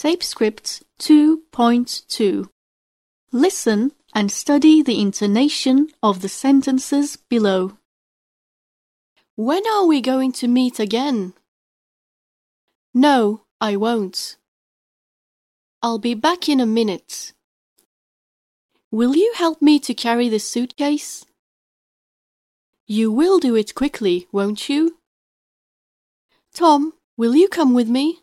Tape script 2.2 Listen and study the intonation of the sentences below. When are we going to meet again? No, I won't. I'll be back in a minute. Will you help me to carry the suitcase? You will do it quickly, won't you? Tom, will you come with me?